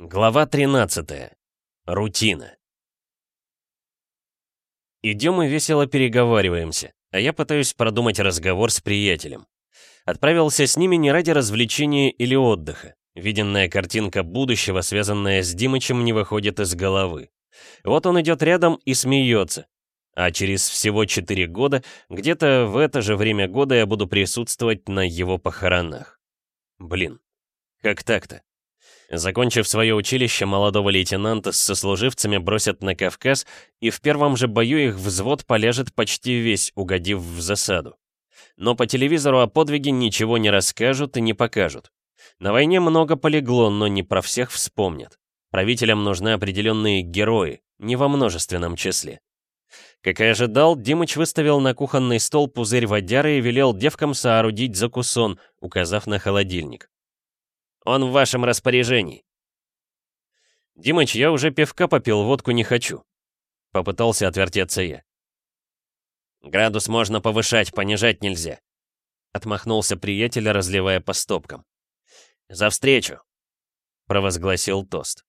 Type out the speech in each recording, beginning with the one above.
Глава 13. Рутина. Идем и весело переговариваемся, а я пытаюсь продумать разговор с приятелем. Отправился с ними не ради развлечения или отдыха. Виденная картинка будущего, связанная с Димычем, не выходит из головы. Вот он идет рядом и смеется. А через всего 4 года, где-то в это же время года я буду присутствовать на его похоронах. Блин, как так-то? Закончив свое училище, молодого лейтенанта с сослуживцами бросят на Кавказ, и в первом же бою их взвод полежит почти весь, угодив в засаду. Но по телевизору о подвиге ничего не расскажут и не покажут. На войне много полегло, но не про всех вспомнят. Правителям нужны определенные герои, не во множественном числе. Как и ожидал, Димыч выставил на кухонный стол пузырь водяры и велел девкам соорудить закусон, указав на холодильник. Он в вашем распоряжении. Димыч, я уже пивка попил, водку не хочу. Попытался отвертеться я. Градус можно повышать, понижать нельзя. Отмахнулся приятель, разливая по стопкам. За встречу! Провозгласил тост.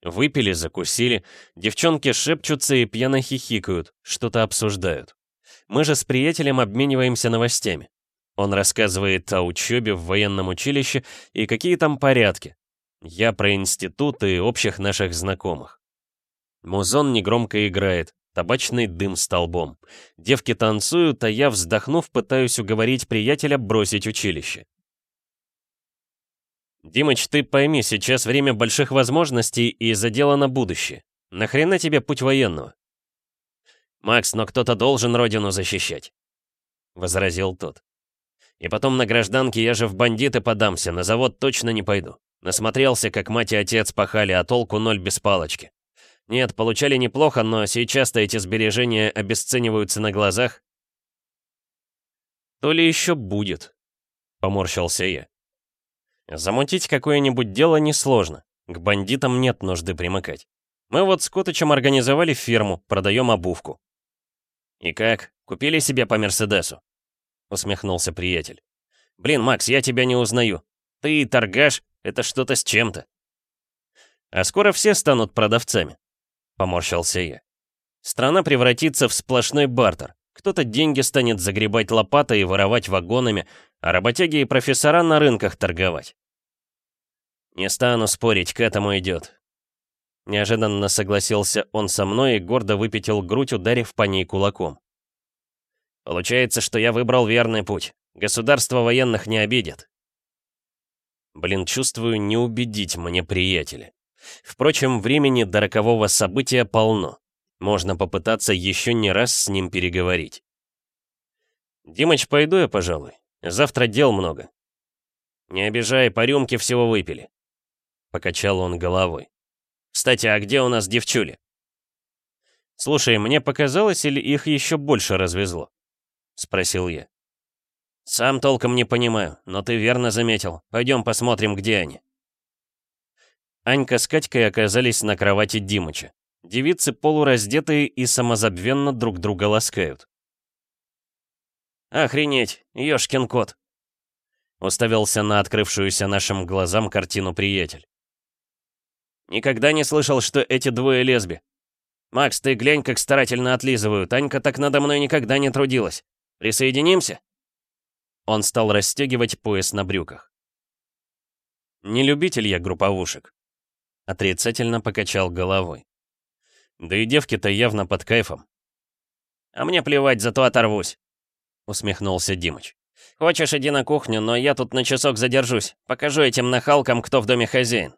Выпили, закусили, девчонки шепчутся и пьяно хихикают, что-то обсуждают. Мы же с приятелем обмениваемся новостями. Он рассказывает о учебе в военном училище и какие там порядки. Я про институт и общих наших знакомых. Музон негромко играет, табачный дым столбом. Девки танцуют, а я, вздохнув, пытаюсь уговорить приятеля бросить училище. «Димыч, ты пойми, сейчас время больших возможностей и задела на будущее. Нахрена тебе путь военного?» «Макс, но кто-то должен родину защищать», — возразил тот. И потом на гражданке я же в бандиты подамся, на завод точно не пойду. Насмотрелся, как мать и отец пахали, а толку ноль без палочки. Нет, получали неплохо, но сейчас-то эти сбережения обесцениваются на глазах. То ли еще будет, поморщился я. Замутить какое-нибудь дело несложно. К бандитам нет нужды примыкать. Мы вот с Котычем организовали фирму, продаем обувку. И как, купили себе по Мерседесу? Усмехнулся приятель. «Блин, Макс, я тебя не узнаю. Ты торгаш, это что-то с чем-то». «А скоро все станут продавцами», — поморщился я. «Страна превратится в сплошной бартер. Кто-то деньги станет загребать лопатой и воровать вагонами, а работяги и профессора на рынках торговать». «Не стану спорить, к этому идет», Неожиданно согласился он со мной и гордо выпятил грудь, ударив по ней кулаком. Получается, что я выбрал верный путь. Государство военных не обидит. Блин, чувствую, не убедить мне приятеля. Впрочем, времени до рокового события полно. Можно попытаться еще не раз с ним переговорить. «Димыч, пойду я, пожалуй. Завтра дел много». «Не обижай, по рюмке всего выпили». Покачал он головой. «Кстати, а где у нас девчули?» «Слушай, мне показалось, или их еще больше развезло?» — спросил я. «Сам толком не понимаю, но ты верно заметил. Пойдем посмотрим, где они». Анька с Катькой оказались на кровати Димыча. Девицы полураздетые и самозабвенно друг друга ласкают. «Охренеть, ёшкин кот!» Уставился на открывшуюся нашим глазам картину приятель. «Никогда не слышал, что эти двое лесби. Макс, ты глянь, как старательно отлизывают. Анька так надо мной никогда не трудилась. Присоединимся?» Он стал расстегивать пояс на брюках. «Не любитель я групповушек», — отрицательно покачал головой. «Да и девки-то явно под кайфом». «А мне плевать, зато оторвусь», — усмехнулся Димыч. «Хочешь, иди на кухню, но я тут на часок задержусь. Покажу этим нахалкам, кто в доме хозяин».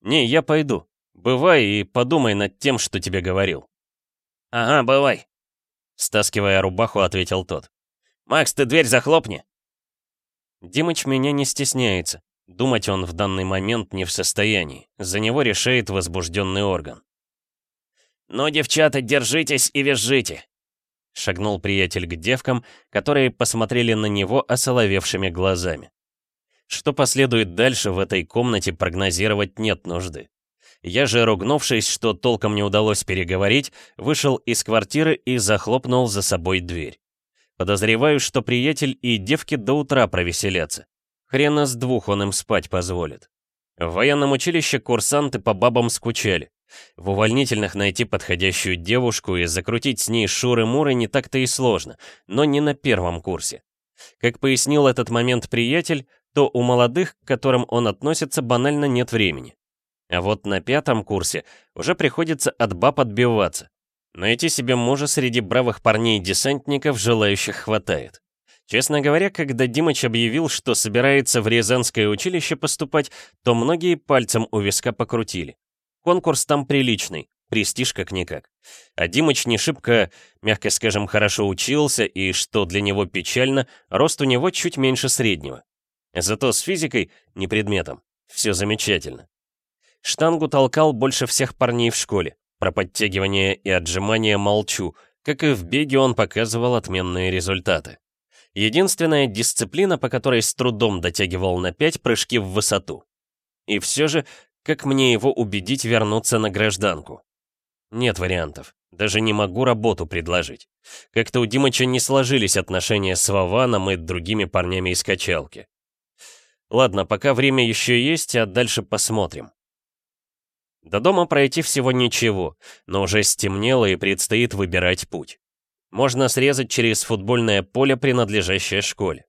«Не, я пойду. Бывай и подумай над тем, что тебе говорил». «Ага, бывай», Стаскивая рубаху, ответил тот. «Макс, ты дверь захлопни!» Димыч меня не стесняется. Думать он в данный момент не в состоянии. За него решает возбужденный орган. «Ну, девчата, держитесь и визжите!» Шагнул приятель к девкам, которые посмотрели на него осоловевшими глазами. Что последует дальше в этой комнате, прогнозировать нет нужды. Я же, ругнувшись, что толком не удалось переговорить, вышел из квартиры и захлопнул за собой дверь. Подозреваю, что приятель и девки до утра провеселятся. Хрена с двух он им спать позволит. В военном училище курсанты по бабам скучали. В увольнительных найти подходящую девушку и закрутить с ней шуры-муры не так-то и сложно, но не на первом курсе. Как пояснил этот момент приятель, то у молодых, к которым он относится, банально нет времени. А вот на пятом курсе уже приходится от баб отбиваться. Найти себе мужа среди бравых парней-десантников желающих хватает. Честно говоря, когда Димыч объявил, что собирается в Рязанское училище поступать, то многие пальцем у виска покрутили. Конкурс там приличный, престиж как-никак. А Димыч не шибко, мягко скажем, хорошо учился, и, что для него печально, рост у него чуть меньше среднего. Зато с физикой, не предметом, все замечательно. Штангу толкал больше всех парней в школе. Про подтягивание и отжимания молчу, как и в беге он показывал отменные результаты. Единственная дисциплина, по которой с трудом дотягивал на 5 прыжки в высоту. И все же, как мне его убедить вернуться на гражданку? Нет вариантов. Даже не могу работу предложить. Как-то у Димыча не сложились отношения с Вованом и другими парнями из качалки. Ладно, пока время еще есть, а дальше посмотрим. До дома пройти всего ничего, но уже стемнело и предстоит выбирать путь. Можно срезать через футбольное поле, принадлежащее школе.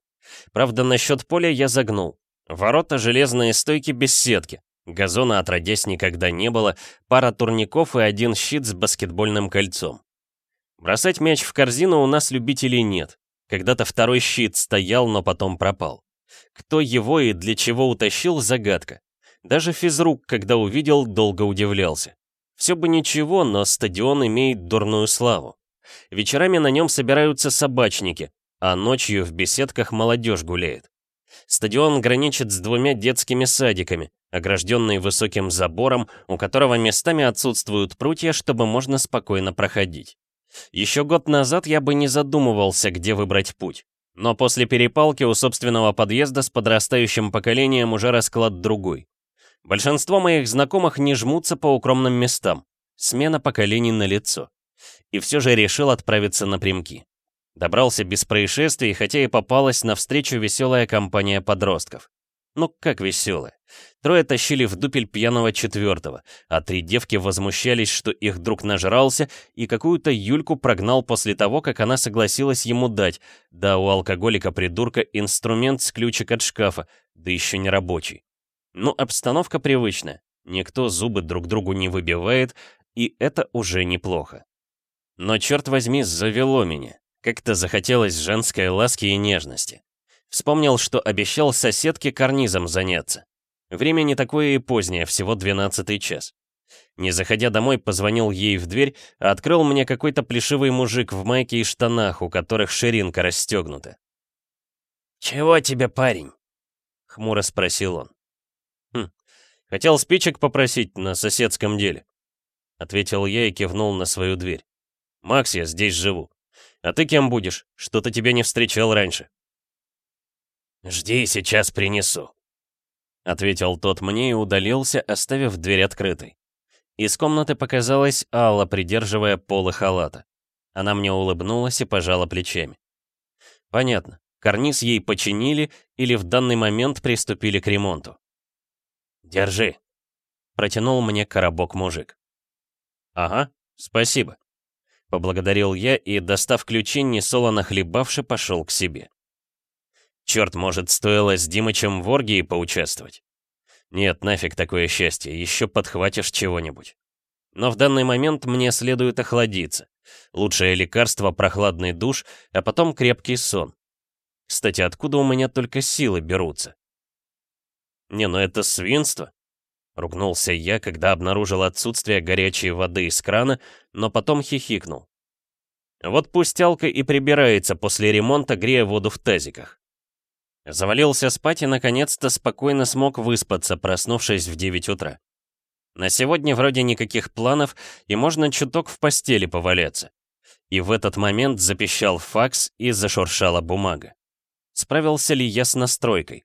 Правда, насчет поля я загнул. Ворота железные стойки без сетки. Газона отродясь никогда не было, пара турников и один щит с баскетбольным кольцом. Бросать мяч в корзину у нас любителей нет. Когда-то второй щит стоял, но потом пропал. Кто его и для чего утащил, загадка. Даже физрук, когда увидел, долго удивлялся. Все бы ничего, но стадион имеет дурную славу. Вечерами на нем собираются собачники, а ночью в беседках молодежь гуляет. Стадион граничит с двумя детскими садиками, огражденный высоким забором, у которого местами отсутствуют прутья, чтобы можно спокойно проходить. Еще год назад я бы не задумывался, где выбрать путь. Но после перепалки у собственного подъезда с подрастающим поколением уже расклад другой. Большинство моих знакомых не жмутся по укромным местам. Смена поколений на лицо. И все же решил отправиться напрямки. Добрался без происшествий, хотя и попалась навстречу веселая компания подростков. Ну как веселая? Трое тащили в дупель пьяного четвертого, а три девки возмущались, что их друг нажрался и какую-то Юльку прогнал после того, как она согласилась ему дать, да у алкоголика-придурка инструмент с ключик от шкафа, да еще не рабочий. Ну, обстановка привычная. Никто зубы друг другу не выбивает, и это уже неплохо. Но, черт возьми, завело меня. Как-то захотелось женской ласки и нежности. Вспомнил, что обещал соседке карнизом заняться. Время не такое и позднее, всего 12 час. Не заходя домой, позвонил ей в дверь, а открыл мне какой-то плешивый мужик в майке и штанах, у которых ширинка расстегнута. «Чего тебе, парень?» — хмуро спросил он. Хотел спичек попросить на соседском деле. Ответил я и кивнул на свою дверь. Макс, я здесь живу. А ты кем будешь? Что-то тебя не встречал раньше. Жди, сейчас принесу. Ответил тот мне и удалился, оставив дверь открытой. Из комнаты показалась Алла, придерживая полы халата. Она мне улыбнулась и пожала плечами. Понятно, карниз ей починили или в данный момент приступили к ремонту. «Держи!» — протянул мне коробок мужик. «Ага, спасибо», — поблагодарил я и, достав ключи, несолоно хлебавши, пошел к себе. Черт, может, стоило с Димычем в оргии поучаствовать? Нет, нафиг такое счастье, еще подхватишь чего-нибудь. Но в данный момент мне следует охладиться. Лучшее лекарство — прохладный душ, а потом крепкий сон. Кстати, откуда у меня только силы берутся? Не, ну это свинство. Ругнулся я, когда обнаружил отсутствие горячей воды из крана, но потом хихикнул. Вот пусть Алка и прибирается после ремонта, грея воду в тазиках. Завалился спать и наконец-то спокойно смог выспаться, проснувшись в 9 утра. На сегодня вроде никаких планов, и можно чуток в постели поваляться. И в этот момент запищал факс и зашуршала бумага. Справился ли я с настройкой?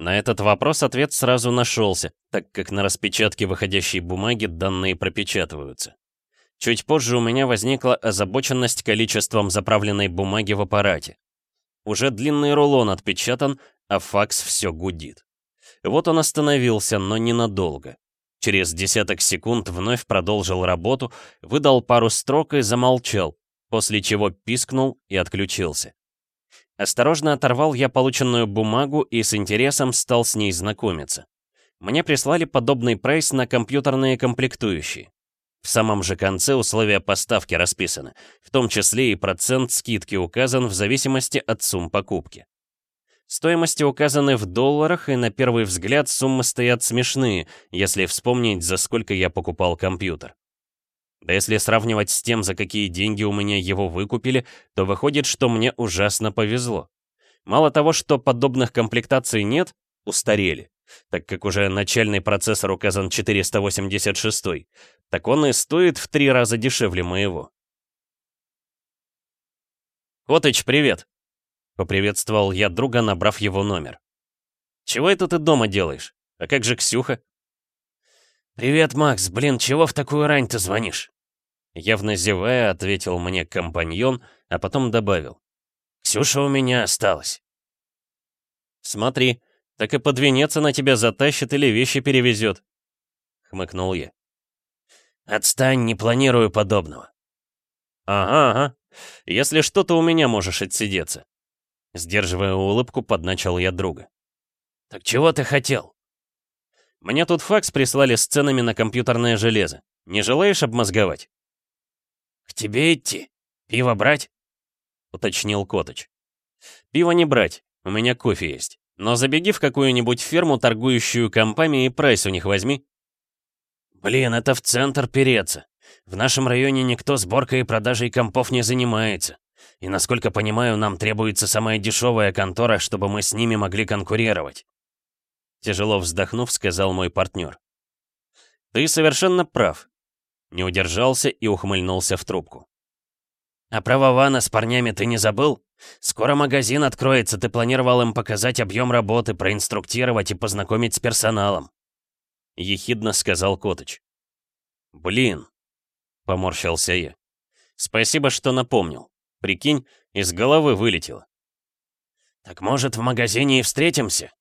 На этот вопрос ответ сразу нашелся, так как на распечатке выходящей бумаги данные пропечатываются. Чуть позже у меня возникла озабоченность количеством заправленной бумаги в аппарате. Уже длинный рулон отпечатан, а факс все гудит. Вот он остановился, но ненадолго. Через десяток секунд вновь продолжил работу, выдал пару строк и замолчал, после чего пискнул и отключился. Осторожно оторвал я полученную бумагу и с интересом стал с ней знакомиться. Мне прислали подобный прайс на компьютерные комплектующие. В самом же конце условия поставки расписаны, в том числе и процент скидки указан в зависимости от сумм покупки. Стоимости указаны в долларах, и на первый взгляд суммы стоят смешные, если вспомнить, за сколько я покупал компьютер. Да если сравнивать с тем, за какие деньги у меня его выкупили, то выходит, что мне ужасно повезло. Мало того, что подобных комплектаций нет, устарели, так как уже начальный процессор указан 486, так он и стоит в три раза дешевле моего. «Котыч, привет!» — поприветствовал я друга, набрав его номер. «Чего это ты дома делаешь? А как же Ксюха?» «Привет, Макс. Блин, чего в такую рань ты звонишь?» Явно зевая, ответил мне компаньон, а потом добавил. «Ксюша у меня осталась». «Смотри, так и под венец она тебя затащит или вещи перевезет», — хмыкнул я. «Отстань, не планирую подобного». «Ага, ага. Если что-то у меня можешь отсидеться». Сдерживая улыбку, подначал я друга. «Так чего ты хотел?» «Мне тут факс прислали с ценами на компьютерное железо. Не желаешь обмозговать?» «К тебе идти? Пиво брать?» — уточнил Коточ. «Пиво не брать, у меня кофе есть. Но забеги в какую-нибудь ферму, торгующую компами, и прайс у них возьми». «Блин, это в центр переться. В нашем районе никто сборкой и продажей компов не занимается. И, насколько понимаю, нам требуется самая дешевая контора, чтобы мы с ними могли конкурировать». Тяжело вздохнув, сказал мой партнер. «Ты совершенно прав». Не удержался и ухмыльнулся в трубку. «А про Вована с парнями ты не забыл? Скоро магазин откроется, ты планировал им показать объем работы, проинструктировать и познакомить с персоналом». Ехидно сказал Котыч. «Блин», — поморщился я. «Спасибо, что напомнил. Прикинь, из головы вылетело». «Так может, в магазине и встретимся?» —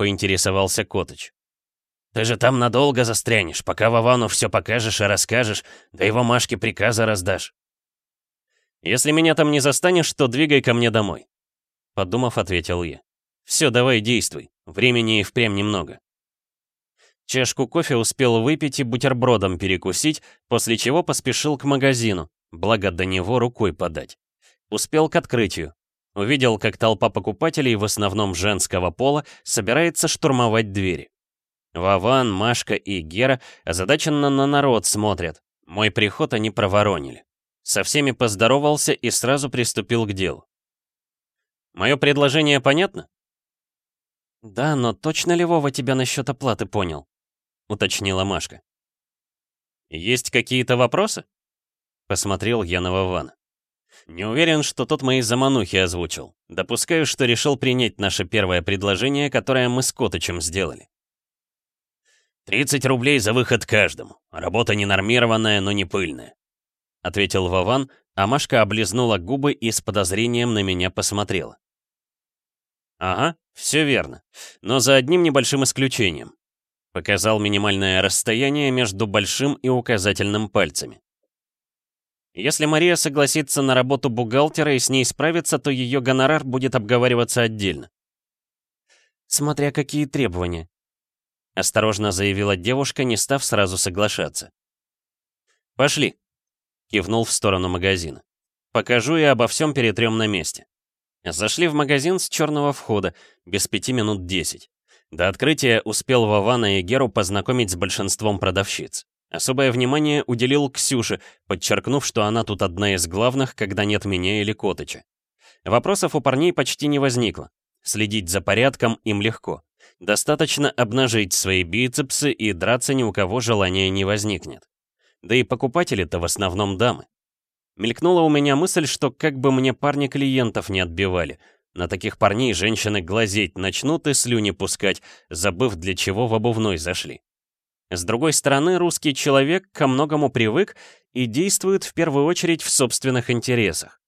поинтересовался Котыч. «Ты же там надолго застрянешь, пока Вовану все покажешь и расскажешь, да его Машке приказа раздашь». «Если меня там не застанешь, то двигай ко мне домой», — подумав, ответил я. «Все, давай действуй, времени и впрямь немного». Чашку кофе успел выпить и бутербродом перекусить, после чего поспешил к магазину, благо до него рукой подать. Успел к открытию. Увидел, как толпа покупателей, в основном женского пола, собирается штурмовать двери. Вован, Машка и Гера озадаченно на народ смотрят. Мой приход они проворонили. Со всеми поздоровался и сразу приступил к делу. «Мое предложение понятно?» «Да, но точно ли Вова тебя насчет оплаты понял?» — уточнила Машка. «Есть какие-то вопросы?» — посмотрел я на Вована. Не уверен, что тот мои заманухи озвучил. Допускаю, что решил принять наше первое предложение, которое мы с Котычем сделали. 30 рублей за выход каждому. Работа ненормированная, но не пыльная. Ответил Вован, а Машка облизнула губы и с подозрением на меня посмотрела. Ага, все верно. Но за одним небольшим исключением. Показал минимальное расстояние между большим и указательным пальцами. Если Мария согласится на работу бухгалтера и с ней справится, то ее гонорар будет обговариваться отдельно. «Смотря какие требования», — осторожно заявила девушка, не став сразу соглашаться. «Пошли», — кивнул в сторону магазина. «Покажу и обо всем перетрем на месте». Зашли в магазин с черного входа, без пяти минут десять. До открытия успел Вована и Геру познакомить с большинством продавщиц. Особое внимание уделил Ксюше, подчеркнув, что она тут одна из главных, когда нет меня или Котыча. Вопросов у парней почти не возникло. Следить за порядком им легко. Достаточно обнажить свои бицепсы, и драться ни у кого желания не возникнет. Да и покупатели-то в основном дамы. Мелькнула у меня мысль, что как бы мне парни клиентов не отбивали. На таких парней женщины глазеть начнут и слюни пускать, забыв, для чего в обувной зашли. С другой стороны, русский человек ко многому привык и действует в первую очередь в собственных интересах.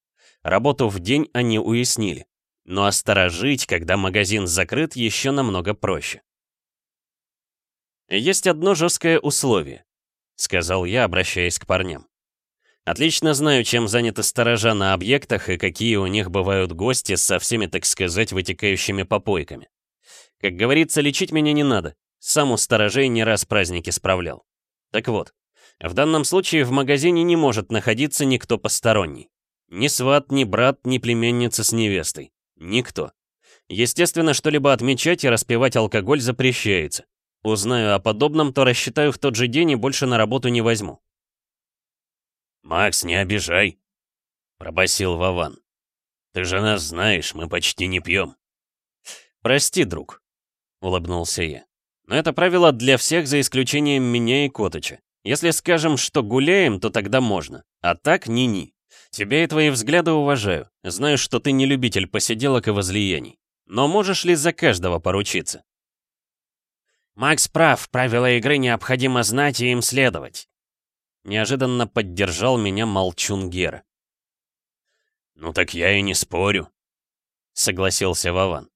Работу в день они уяснили. Но осторожить, когда магазин закрыт, еще намного проще. «Есть одно жесткое условие», — сказал я, обращаясь к парням. «Отлично знаю, чем заняты сторожа на объектах и какие у них бывают гости со всеми, так сказать, вытекающими попойками. Как говорится, лечить меня не надо. Сам у сторожей не раз праздники справлял. Так вот, в данном случае в магазине не может находиться никто посторонний. Ни сват, ни брат, ни племенница с невестой. Никто. Естественно, что-либо отмечать и распивать алкоголь запрещается. Узнаю о подобном, то рассчитаю в тот же день и больше на работу не возьму. «Макс, не обижай», — пробасил Вован. «Ты же нас знаешь, мы почти не пьем». «Прости, друг», улыбнулся я. «Но это правило для всех, за исключением меня и Котыча. Если скажем, что гуляем, то тогда можно. А так ни-ни. Тебя и твои взгляды уважаю. Знаю, что ты не любитель посиделок и возлияний. Но можешь ли за каждого поручиться?» «Макс прав, правила игры необходимо знать и им следовать», Неожиданно поддержал меня молчун Гера. «Ну так я и не спорю», — согласился Вован.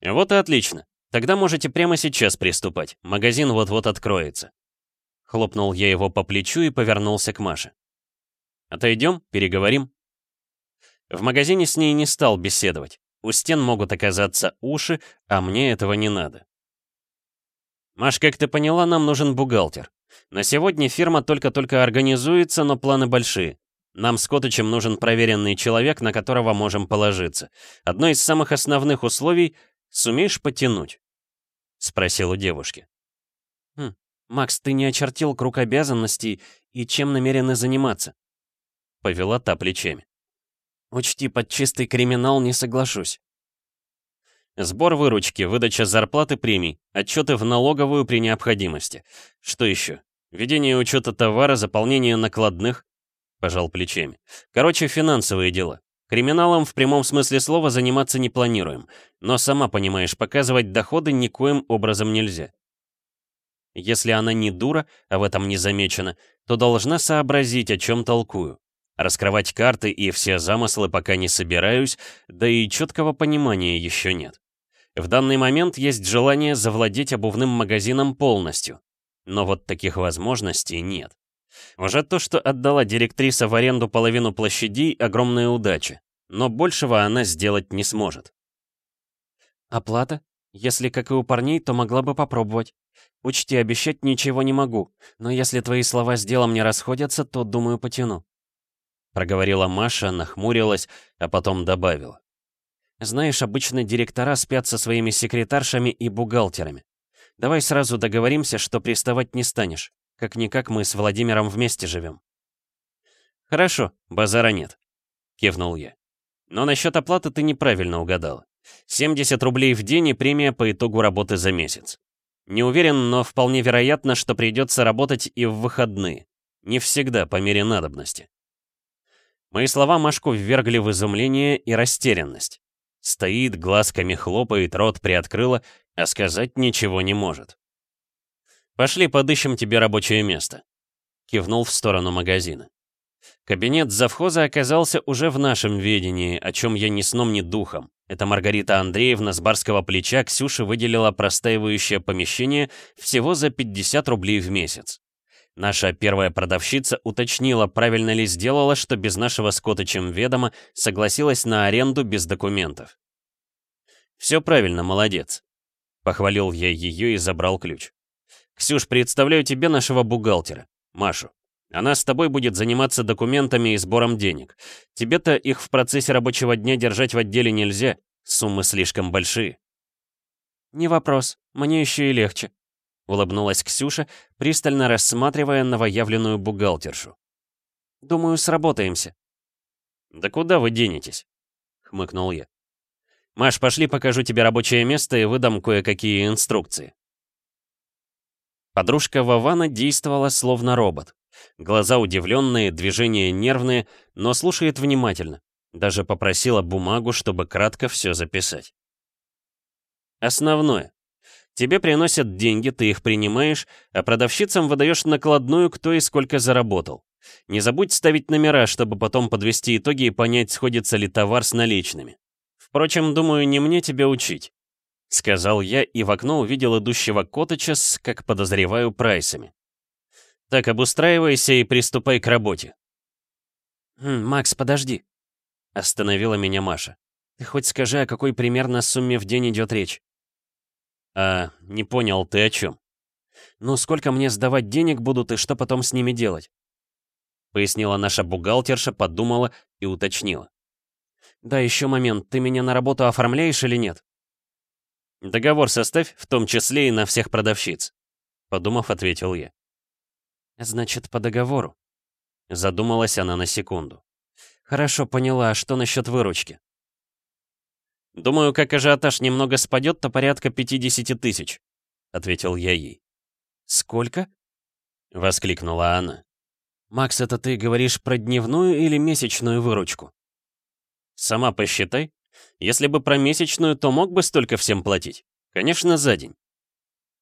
«Вот и отлично. Тогда можете прямо сейчас приступать. Магазин вот-вот откроется». Хлопнул я его по плечу и повернулся к Маше. «Отойдем, переговорим». В магазине с ней не стал беседовать. У стен могут оказаться уши, а мне этого не надо. «Маш, как ты поняла, нам нужен бухгалтер. На сегодня фирма только-только организуется, но планы большие. Нам с Котычем нужен проверенный человек, на которого можем положиться. Одно из самых основных условий Сумеешь потянуть?» — спросил у девушки. «Хм, Макс, ты не очертил круг обязанностей и чем намерены заниматься?» Повела та плечами. «Учти, под чистый криминал не соглашусь». Сбор выручки, выдача зарплаты премий, отчеты в налоговую при необходимости. Что еще? Ведение учета товара, заполнение накладных? Пожал плечами. Короче, финансовые дела. Криминалом в прямом смысле слова заниматься не планируем, но сама понимаешь, показывать доходы никоим образом нельзя. Если она не дура, а в этом не замечено, то должна сообразить, о чем толкую. Раскрывать карты и все замыслы пока не собираюсь, да и четкого понимания еще нет. В данный момент есть желание завладеть обувным магазином полностью, но вот таких возможностей нет. Уже то, что отдала директриса в аренду половину площадей, огромная удача. Но большего она сделать не сможет. Оплата? Если как и у парней, то могла бы попробовать. Учти, обещать ничего не могу, но если твои слова с делом не расходятся, то, думаю, потяну. Проговорила Маша, нахмурилась, а потом добавила. Знаешь, обычно директора спят со своими секретаршами и бухгалтерами. Давай сразу договоримся, что приставать не станешь. Как-никак мы с Владимиром вместе живем. «Хорошо, базара нет», — кивнул я. «Но насчет оплаты ты неправильно угадал. 70 рублей в день и премия по итогу работы за месяц. Не уверен, но вполне вероятно, что придется работать и в выходные. Не всегда, по мере надобности». Мои слова Машку ввергли в изумление и растерянность. Стоит, глазками хлопает, рот приоткрыла, а сказать ничего не может. «Пошли подыщем тебе рабочее место», — кивнул в сторону магазина. Кабинет завхоза оказался уже в нашем ведении, о чем я ни сном, ни духом. Это Маргарита Андреевна с барского плеча Ксюше выделила простаивающее помещение всего за 50 рублей в месяц. Наша первая продавщица уточнила, правильно ли сделала, что без нашего с Котычем ведома согласилась на аренду без документов. «Все правильно, молодец», — похвалил я ее и забрал ключ. «Ксюш, представляю тебе нашего бухгалтера, Машу. Она с тобой будет заниматься документами и сбором денег. Тебе-то их в процессе рабочего дня держать в отделе нельзя, суммы слишком большие». «Не вопрос, мне еще и легче», — улыбнулась Ксюша, пристально рассматривая новоявленную бухгалтершу. «Думаю, сработаемся». «Да куда вы денетесь?» — хмыкнул я. «Маш, пошли покажу тебе рабочее место и выдам кое-какие инструкции». Подружка Вавана действовала словно робот. Глаза удивленные, движения нервные, но слушает внимательно. Даже попросила бумагу, чтобы кратко все записать. Основное. Тебе приносят деньги, ты их принимаешь, а продавщицам выдаешь накладную, кто и сколько заработал. Не забудь ставить номера, чтобы потом подвести итоги и понять, сходится ли товар с наличными. Впрочем, думаю, не мне тебя учить. — сказал я и в окно увидел идущего Котыча с, как подозреваю, прайсами. «Так, обустраивайся и приступай к работе». «Хм, «Макс, подожди», — остановила меня Маша. «Ты хоть скажи, о какой примерно сумме в день идет речь?» «А, не понял, ты о чем?» «Ну, сколько мне сдавать денег будут и что потом с ними делать?» Пояснила наша бухгалтерша, подумала и уточнила. «Да, еще момент, ты меня на работу оформляешь или нет?» «Договор составь, в том числе и на всех продавщиц», — подумав, ответил я. «Значит, по договору?» Задумалась она на секунду. «Хорошо, поняла. А что насчет выручки?» «Думаю, как ажиотаж немного спадет, то порядка 50 тысяч», — ответил я ей. «Сколько?» — воскликнула она. «Макс, это ты говоришь про дневную или месячную выручку?» «Сама посчитай. Если бы про месячную, то мог бы столько всем платить. Конечно, за день».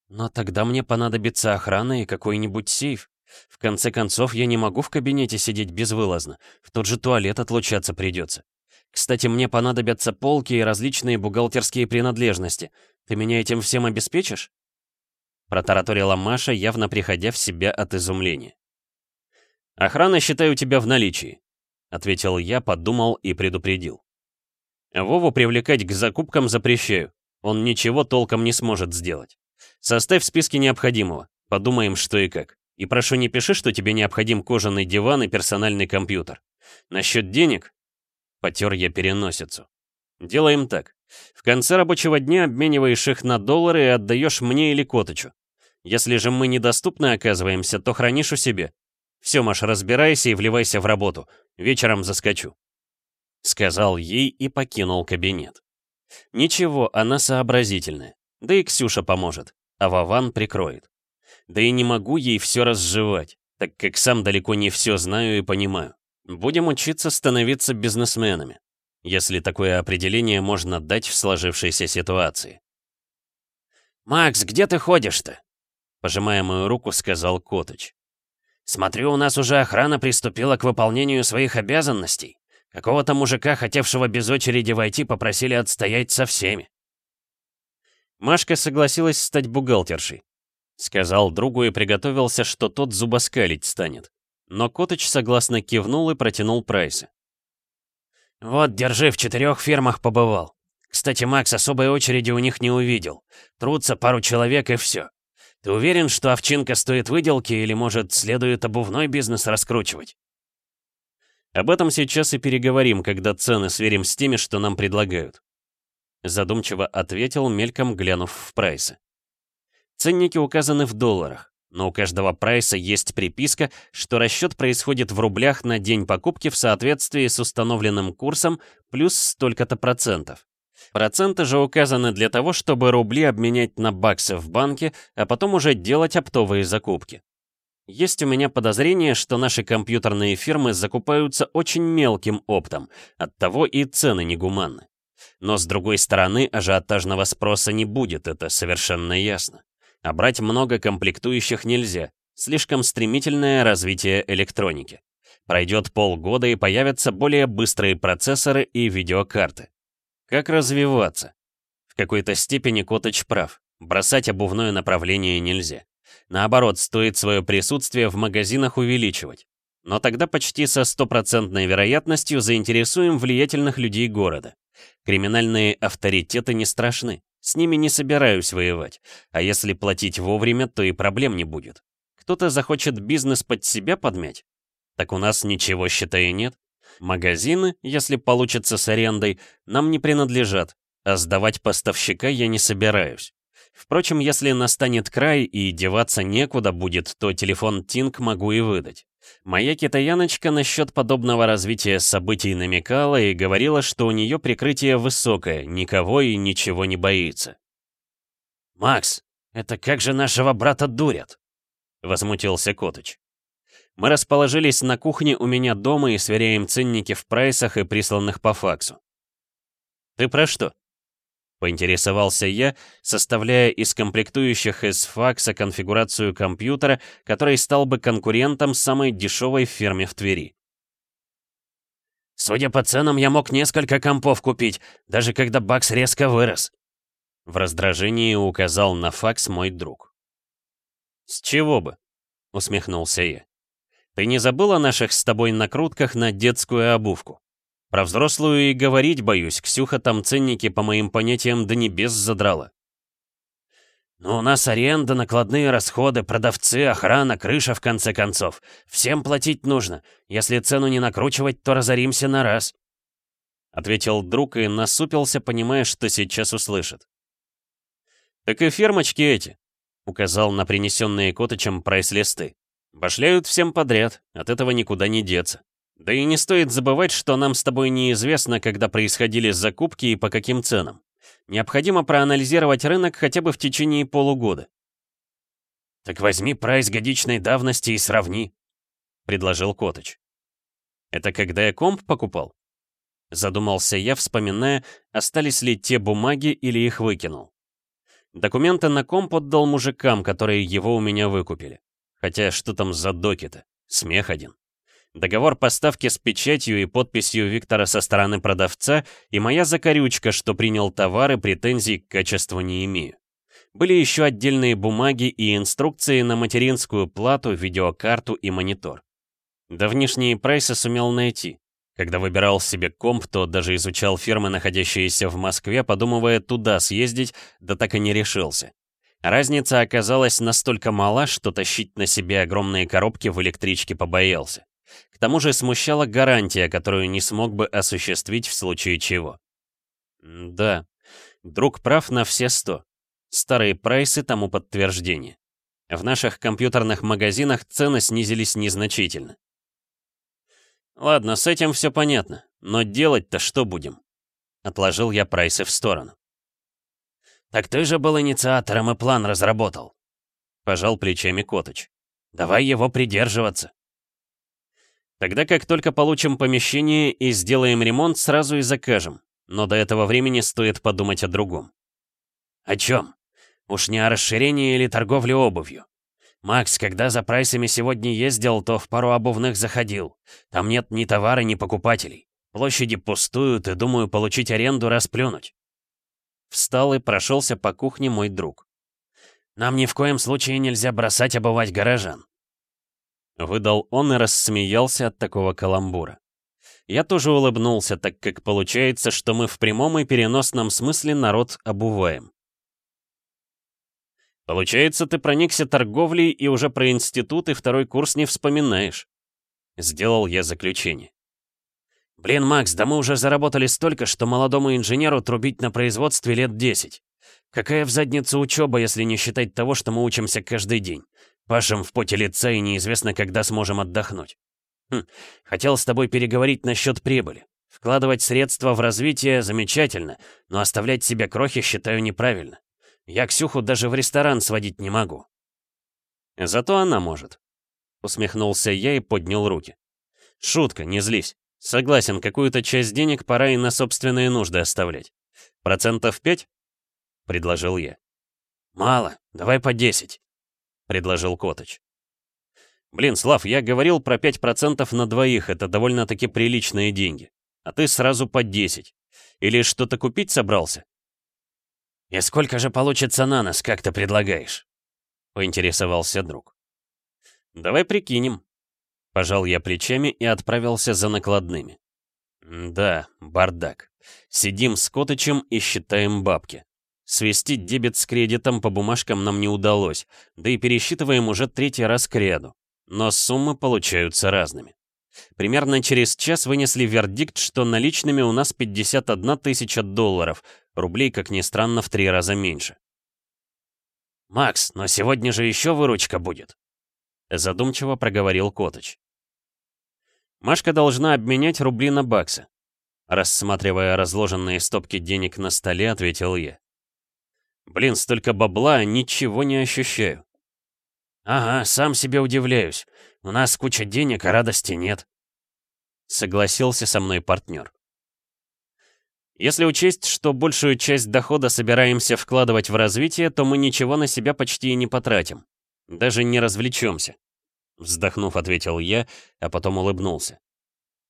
«Но тогда мне понадобится охрана и какой-нибудь сейф. В конце концов, я не могу в кабинете сидеть безвылазно. В тот же туалет отлучаться придется. Кстати, мне понадобятся полки и различные бухгалтерские принадлежности. Ты меня этим всем обеспечишь?» Протараторила Маша, явно приходя в себя от изумления. «Охрана, считаю, тебя в наличии», — ответил я, подумал и предупредил. «Вову привлекать к закупкам запрещаю. Он ничего толком не сможет сделать. Составь списки необходимого. Подумаем, что и как. И прошу, не пиши, что тебе необходим кожаный диван и персональный компьютер. Насчет денег Потер я переносицу. Делаем так. В конце рабочего дня обмениваешь их на доллары и отдаешь мне или Коточу. Если же мы недоступны оказываемся, то хранишь у себя. Все, Маш, разбирайся и вливайся в работу. Вечером заскочу. Сказал ей и покинул кабинет. Ничего, она сообразительная. Да и Ксюша поможет, а Вован прикроет. Да и не могу ей все разжевать, так как сам далеко не все знаю и понимаю. Будем учиться становиться бизнесменами, если такое определение можно дать в сложившейся ситуации. «Макс, где ты ходишь-то?» Пожимая мою руку, сказал Котыч. «Смотрю, у нас уже охрана приступила к выполнению своих обязанностей. Какого-то мужика, хотевшего без очереди войти, попросили отстоять со всеми». Машка согласилась стать бухгалтершей. Сказал другу и приготовился, что тот зубоскалить станет. Но Котыч согласно кивнул и протянул прайсы. «Вот, держи, в четырех фирмах побывал. Кстати, Макс особой очереди у них не увидел. Трутся пару человек и все. Ты уверен, что овчинка стоит выделки или, может, следует обувной бизнес раскручивать?» «Об этом сейчас и переговорим, когда цены сверим с теми, что нам предлагают». Задумчиво ответил, мельком глянув в прайсы. Ценники указаны в долларах но у каждого прайса есть приписка, что расчет происходит в рублях на день покупки в соответствии с установленным курсом плюс столько-то процентов. Проценты же указаны для того, чтобы рубли обменять на баксы в банке, а потом уже делать оптовые закупки. Есть у меня подозрение, что наши компьютерные фирмы закупаются очень мелким оптом, оттого и цены негуманны. Но с другой стороны, ажиотажного спроса не будет, это совершенно ясно. А брать много комплектующих нельзя. Слишком стремительное развитие электроники. Пройдет полгода и появятся более быстрые процессоры и видеокарты. Как развиваться? В какой-то степени Коточ прав. Бросать обувное направление нельзя. Наоборот, стоит свое присутствие в магазинах увеличивать. Но тогда почти со стопроцентной вероятностью заинтересуем влиятельных людей города. Криминальные авторитеты не страшны. С ними не собираюсь воевать. А если платить вовремя, то и проблем не будет. Кто-то захочет бизнес под себя подмять? Так у нас ничего, считай, нет. Магазины, если получится с арендой, нам не принадлежат, а сдавать поставщика я не собираюсь. Впрочем, если настанет край и деваться некуда будет, то телефон Тинг могу и выдать. Моя китаяночка насчет подобного развития событий намекала и говорила, что у нее прикрытие высокое, никого и ничего не боится. «Макс, это как же нашего брата дурят?» — возмутился Котыч. Мы расположились на кухне у меня дома и сверяем ценники в прайсах и присланных по факсу. «Ты про что?» Поинтересовался я, составляя из комплектующих из факса конфигурацию компьютера, который стал бы конкурентом самой дешевой фирме в Твери. «Судя по ценам, я мог несколько компов купить, даже когда бакс резко вырос», В раздражении указал на факс мой друг. «С чего бы?» — усмехнулся я. «Ты не забыл о наших с тобой накрутках на детскую обувку? Про взрослую и говорить боюсь, Ксюха там ценники по моим понятиям до небес задрала». «Ну, у нас аренда, накладные расходы, продавцы, охрана, крыша, в конце концов. Всем платить нужно. Если цену не накручивать, то разоримся на раз», — ответил друг и насупился, понимая, что сейчас услышит. «Так и фермочки эти», — указал на принесенные Котычем прайс-листы. «Башляют всем подряд, от этого никуда не деться. Да и не стоит забывать, что нам с тобой неизвестно, когда происходили закупки и по каким ценам. Необходимо проанализировать рынок хотя бы в течение полугода». «Так возьми прайс годичной давности и сравни», — предложил Котыч. «Это когда я комп покупал?» Задумался я, вспоминая, остались ли те бумаги или их выкинул. Документы на комп отдал мужикам, которые его у меня выкупили. Хотя что там за доки-то? Смех один. Договор поставки с печатью и подписью Виктора со стороны продавца и моя закорючка, что принял товары, претензий к качеству не имею. Были еще отдельные бумаги и инструкции на материнскую плату, видеокарту и монитор. Да внешние прайсы сумел найти. Когда выбирал себе комп, то даже изучал фирмы, находящиеся в Москве, подумывая туда съездить, да так и не решился. Разница оказалась настолько мала, что тащить на себе огромные коробки в электричке побоялся. Тому же смущала гарантия, которую не смог бы осуществить в случае чего. Да, друг прав на все сто. Старые прайсы тому подтверждение. В наших компьютерных магазинах цены снизились незначительно. «Ладно, с этим все понятно. Но делать-то что будем?» Отложил я прайсы в сторону. «Так ты же был инициатором и план разработал», — пожал плечами Котыч. «Давай его придерживаться». «Тогда как только получим помещение и сделаем ремонт, сразу и закажем. Но до этого времени стоит подумать о другом». «О чем? Уж не о расширении или торговле обувью?» «Макс, когда за прайсами сегодня ездил, то в пару обувных заходил. Там нет ни товара, ни покупателей. Площади пустуют, и думаю, получить аренду расплюнуть». Встал и прошелся по кухне мой друг. «Нам ни в коем случае нельзя бросать обувать горожан». Выдал он и рассмеялся от такого каламбура. Я тоже улыбнулся, так как получается, что мы в прямом и переносном смысле народ обуваем. Получается, ты проникся торговлей и уже про институт и второй курс не вспоминаешь. Сделал я заключение. Блин, Макс, да мы уже заработали столько, что молодому инженеру трубить на производстве лет 10. Какая в задницу учеба, если не считать того, что мы учимся каждый день? Пашем в поте лица и неизвестно, когда сможем отдохнуть. Хм, хотел с тобой переговорить насчет прибыли. Вкладывать средства в развитие замечательно, но оставлять себе крохи считаю неправильно. Я Ксюху даже в ресторан сводить не могу». «Зато она может», — усмехнулся я и поднял руки. «Шутка, не злись. Согласен, какую-то часть денег пора и на собственные нужды оставлять. Процентов пять?» — предложил я. «Мало, давай по десять», — предложил Коточ. «Блин, Слав, я говорил про 5% на двоих, это довольно-таки приличные деньги. А ты сразу по 10. Или что-то купить собрался?» «И сколько же получится на нас, как ты предлагаешь?» — поинтересовался друг. «Давай прикинем». Пожал я плечами и отправился за накладными. Да, бардак. Сидим с Котычем и считаем бабки. Свести дебет с кредитом по бумажкам нам не удалось, да и пересчитываем уже третий раз к ряду. Но суммы получаются разными. Примерно через час вынесли вердикт, что наличными у нас 51 тысяча долларов, рублей, как ни странно, в три раза меньше. «Макс, но сегодня же еще выручка будет», — задумчиво проговорил Коточ. «Машка должна обменять рубли на баксы», — рассматривая разложенные стопки денег на столе, ответил я. «Блин, столько бабла, ничего не ощущаю». «Ага, сам себе удивляюсь. У нас куча денег, а радости нет», — согласился со мной партнер. Если учесть, что большую часть дохода собираемся вкладывать в развитие, то мы ничего на себя почти и не потратим. Даже не развлечемся. Вздохнув, ответил я, а потом улыбнулся.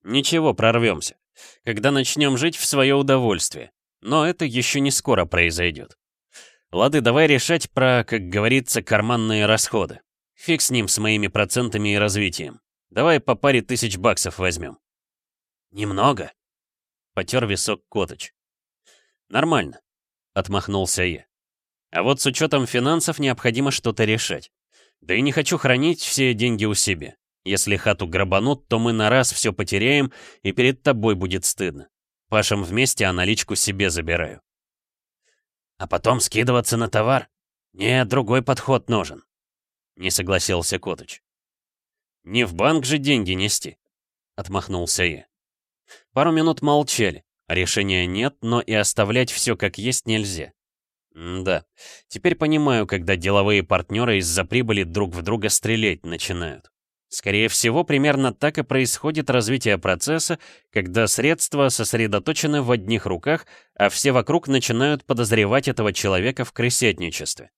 Ничего, прорвемся. Когда начнем жить в свое удовольствие. Но это еще не скоро произойдет. Лады, давай решать про, как говорится, карманные расходы. Фиг с ним, с моими процентами и развитием. Давай по паре тысяч баксов возьмем. Немного. Потер висок Коточ. Нормально, отмахнулся я. А вот с учетом финансов необходимо что-то решать. Да и не хочу хранить все деньги у себя. Если хату грабанут, то мы на раз все потеряем, и перед тобой будет стыдно. Пашем вместе, а наличку себе забираю. А потом скидываться на товар? Нет, другой подход нужен. Не согласился Котыч. Не в банк же деньги нести, отмахнулся я. Пару минут молчали. Решения нет, но и оставлять все как есть нельзя. М да, теперь понимаю, когда деловые партнеры из-за прибыли друг в друга стрелять начинают. Скорее всего, примерно так и происходит развитие процесса, когда средства сосредоточены в одних руках, а все вокруг начинают подозревать этого человека в крысятничестве.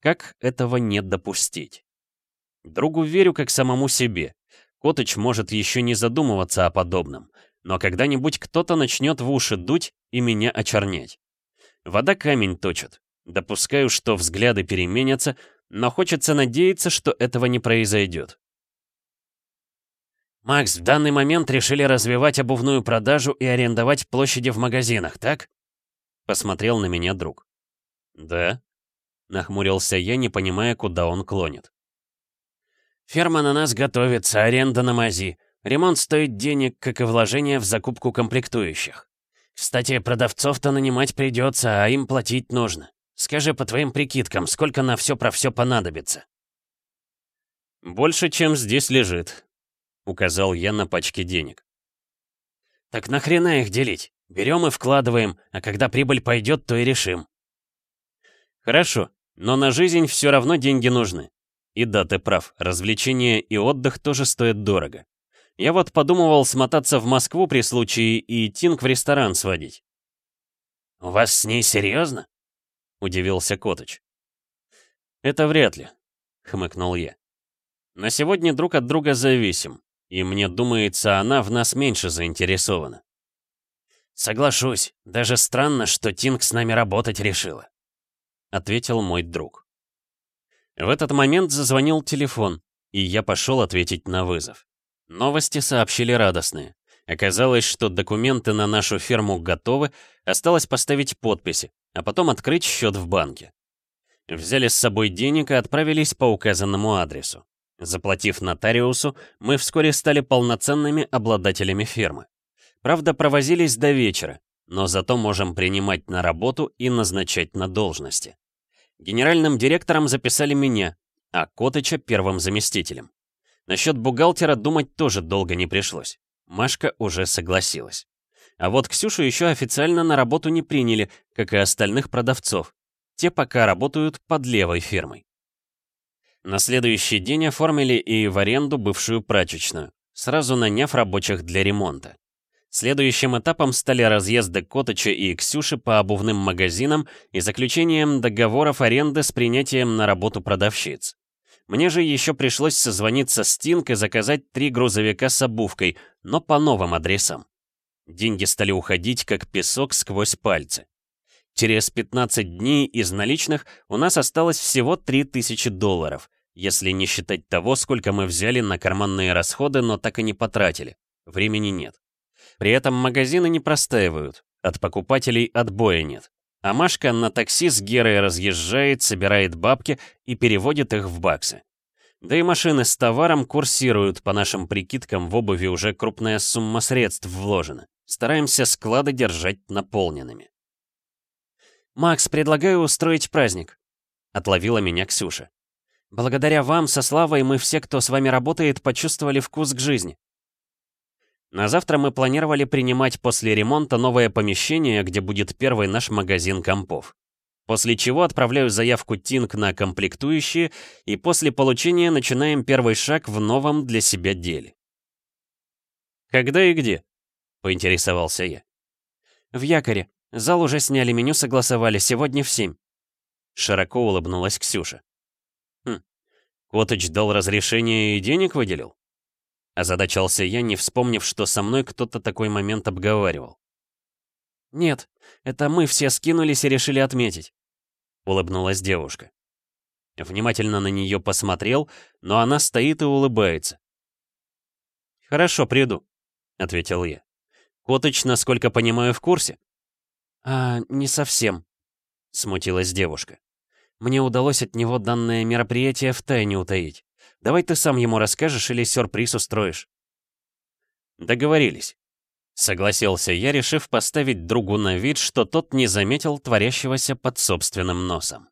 Как этого не допустить? Другу верю как самому себе. Котыч может еще не задумываться о подобном, но когда-нибудь кто-то начнет в уши дуть и меня очернять. Вода камень точит. Допускаю, что взгляды переменятся, но хочется надеяться, что этого не произойдет. «Макс, в данный момент решили развивать обувную продажу и арендовать площади в магазинах, так?» Посмотрел на меня друг. «Да?» Нахмурился я, не понимая, куда он клонит. «Ферма на нас готовится, аренда на мази. Ремонт стоит денег, как и вложение в закупку комплектующих. Кстати, продавцов-то нанимать придется, а им платить нужно. Скажи по твоим прикидкам, сколько на все про все понадобится?» «Больше, чем здесь лежит», — указал я на пачки денег. «Так нахрена их делить? Берем и вкладываем, а когда прибыль пойдет, то и решим». «Хорошо, но на жизнь все равно деньги нужны. И да, ты прав, развлечения и отдых тоже стоят дорого. Я вот подумывал смотаться в Москву при случае и Тинг в ресторан сводить». «У вас с ней серьезно?» — удивился Коточ. «Это вряд ли», — хмыкнул я. «На сегодня друг от друга зависим. И мне думается, она в нас меньше заинтересована. «Соглашусь. Даже странно, что Тинг с нами работать решила», — ответил мой друг. В этот момент зазвонил телефон, и я пошел ответить на вызов. Новости сообщили радостные. Оказалось, что документы на нашу ферму готовы, осталось поставить подписи, а потом открыть счет в банке. Взяли с собой денег и отправились по указанному адресу. Заплатив нотариусу, мы вскоре стали полноценными обладателями фермы. Правда, провозились до вечера, но зато можем принимать на работу и назначать на должности. Генеральным директором записали меня, а Котыча первым заместителем. Насчет бухгалтера думать тоже долго не пришлось. Машка уже согласилась. А вот Ксюшу еще официально на работу не приняли, как и остальных продавцов. Те пока работают под левой фирмой. На следующий день оформили и в аренду бывшую прачечную, сразу наняв рабочих для ремонта. Следующим этапом стали разъезды Котыча и Ксюши по обувным магазинам и заключением договоров аренды с принятием на работу продавщиц. Мне же еще пришлось созвониться с Тинк и заказать три грузовика с обувкой, но по новым адресам. Деньги стали уходить, как песок сквозь пальцы. Через 15 дней из наличных у нас осталось всего 3000 долларов, если не считать того, сколько мы взяли на карманные расходы, но так и не потратили. Времени нет. При этом магазины не простаивают, от покупателей отбоя нет. А Машка на такси с Герой разъезжает, собирает бабки и переводит их в баксы. Да и машины с товаром курсируют, по нашим прикидкам, в обуви уже крупная сумма средств вложена. Стараемся склады держать наполненными. «Макс, предлагаю устроить праздник», — отловила меня Ксюша. Благодаря вам со Славой мы все, кто с вами работает, почувствовали вкус к жизни. На завтра мы планировали принимать после ремонта новое помещение, где будет первый наш магазин компов. После чего отправляю заявку Тинг на комплектующие, и после получения начинаем первый шаг в новом для себя деле. «Когда и где?» — поинтересовался я. «В якоре. Зал уже сняли, меню согласовали, сегодня в семь». Широко улыбнулась Ксюша. Котыч дал разрешение и денег выделил? Озадачался я, не вспомнив, что со мной кто-то такой момент обговаривал. «Нет, это мы все скинулись и решили отметить», — улыбнулась девушка. Внимательно на нее посмотрел, но она стоит и улыбается. «Хорошо, приду», — ответил я. «Котыч, насколько понимаю, в курсе?» «А, не совсем», — смутилась девушка. «Мне удалось от него данное мероприятие в тайне утаить. Давай ты сам ему расскажешь или сюрприз устроишь». «Договорились», — согласился я, решив поставить другу на вид, что тот не заметил творящегося под собственным носом.